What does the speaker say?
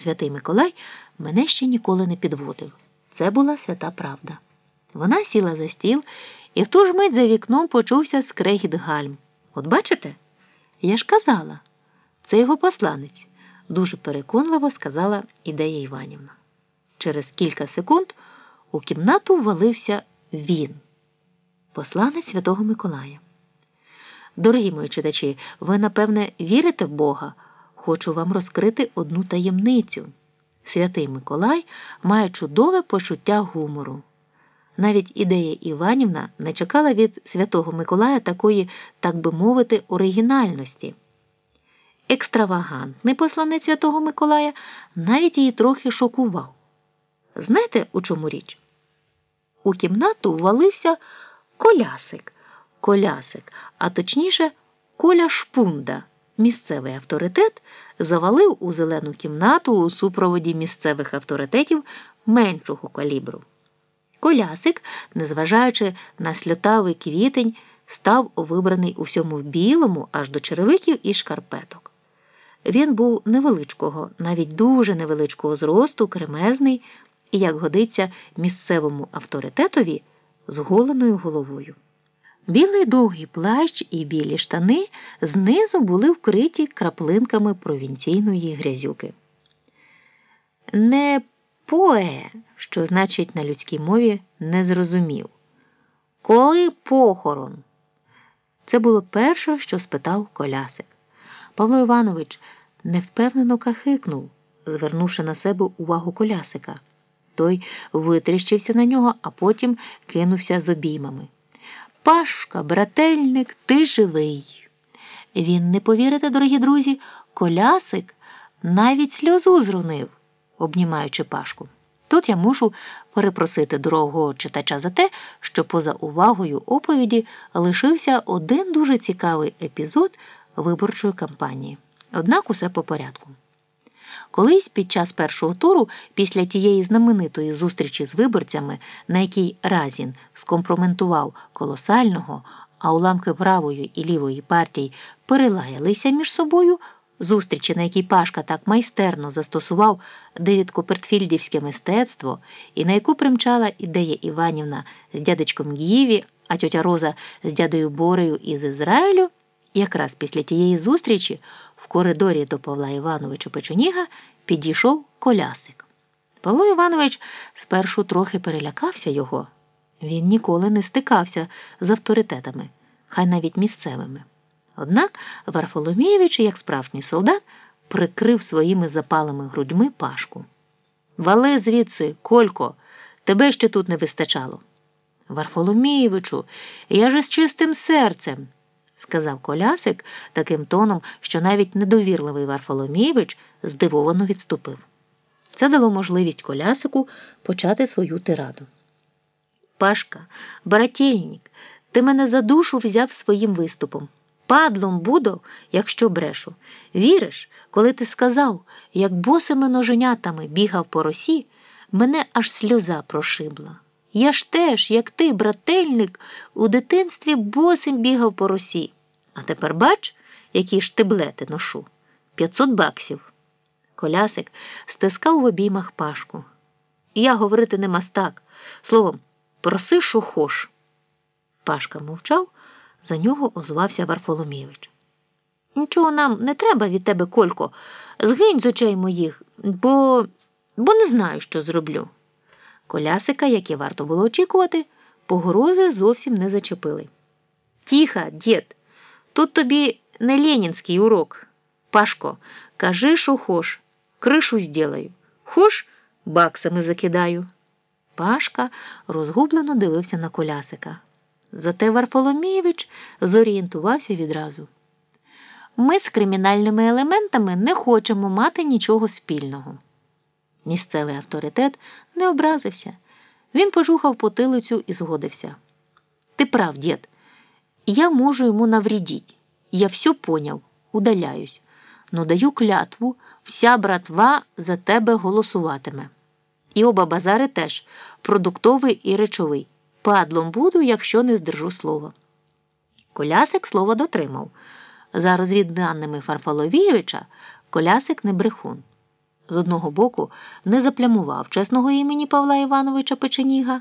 Святий Миколай мене ще ніколи не підводив. Це була свята правда. Вона сіла за стіл, і в ту ж мить за вікном почувся скрегіт гальм. От бачите? Я ж казала, це його посланець, дуже переконливо сказала Ідея Іванівна. Через кілька секунд у кімнату ввалився він, посланець Святого Миколая. Дорогі мої читачі, ви, напевне, вірите в Бога. Хочу вам розкрити одну таємницю. Святий Миколай має чудове почуття гумору. Навіть ідея Іванівна не чекала від Святого Миколая такої, так би мовити, оригінальності. Екстравагантний посланець Святого Миколая навіть її трохи шокував. Знаєте, у чому річ? У кімнату ввалився колясик, колясик, а точніше, коля шпунда. Місцевий авторитет завалив у зелену кімнату у супроводі місцевих авторитетів меншого калібру. Колясик, незважаючи на сльотавий квітень, став вибраний у всьому білому аж до черевиків і шкарпеток. Він був невеличкого, навіть дуже невеличкого зросту, кремезний і, як годиться, місцевому авторитетові з голеною головою. Білий довгий плащ і білі штани знизу були вкриті краплинками провінційної грязюки. Не пое, що значить на людській мові, не зрозумів. Коли похорон? Це було перше, що спитав колясик. Павло Іванович невпевнено кахикнув, звернувши на себе увагу колясика. Той витріщився на нього, а потім кинувся з обіймами. Пашка, брательник, ти живий. Він, не повірите, дорогі друзі, колясик навіть сльозу зрунив, обнімаючи Пашку. Тут я мушу перепросити дорогого читача за те, що поза увагою оповіді лишився один дуже цікавий епізод виборчої кампанії. Однак усе по порядку. Колись під час першого туру, після тієї знаменитої зустрічі з виборцями, на якій Разін скомпроментував колосального, а уламки правої і лівої партій перелаялися між собою, зустрічі, на якій Пашка так майстерно застосував девідкопертфільдівське мистецтво, і на яку примчала ідея Іванівна з дядечком Гієві, а тьотя Роза з дядою Борею із Ізраїлю, якраз після тієї зустрічі коридорі до Павла Івановича Печеніга підійшов колясик. Павло Іванович спершу трохи перелякався його. Він ніколи не стикався з авторитетами, хай навіть місцевими. Однак Варфоломієвич, як справжній солдат, прикрив своїми запалими грудьми пашку. Вали звідси, Колько, тебе ще тут не вистачало. Варфоломієвичу, я же з чистим серцем сказав колясик таким тоном, що навіть недовірливий Варфоломійович здивовано відступив. Це дало можливість колясику почати свою тираду. Пашка, брательник, ти мене за душу взяв своїм виступом. Падлом буду, якщо брешу. Віриш, коли ти сказав, як босими ноженятами бігав по росі, мене аж сльоза прошибла. Я ж теж, як ти, брательник, у дитинстві босим бігав по росі. А тепер бач, які штиблети ношу. П'ятсот баксів. Колясик стискав в обіймах пашку. Я говорити не мастак. Словом, проси, що хош. Пашка мовчав, за нього озвався Варфоломійович. Нічого нам не треба від тебе, Колько, згинь з очей моїх, бо бо не знаю, що зроблю. Колясика, як і варто було очікувати, погрози зовсім не зачепили. Тіха, дід, тут тобі не ленінський урок. Пашко, кажи, що хош, кришу зділаю. Хош, баксами закидаю. Пашка розгублено дивився на колясика. Зате Варфоломійович зорієнтувався відразу. Ми з кримінальними елементами не хочемо мати нічого спільного. Місцевий авторитет не образився. Він пожухав потилицю і згодився. Ти прав, дід, я можу йому навредить. Я все поняв, удаляюсь, но даю клятву, вся братва за тебе голосуватиме. І оба базари теж продуктовий і речовий. Падлом буду, якщо не здержу слова. Колясик слово дотримав. За розвідданими Фарфоловійовича, колясик не брехун. З одного боку не заплямував чесного імені Павла Івановича Печеніга.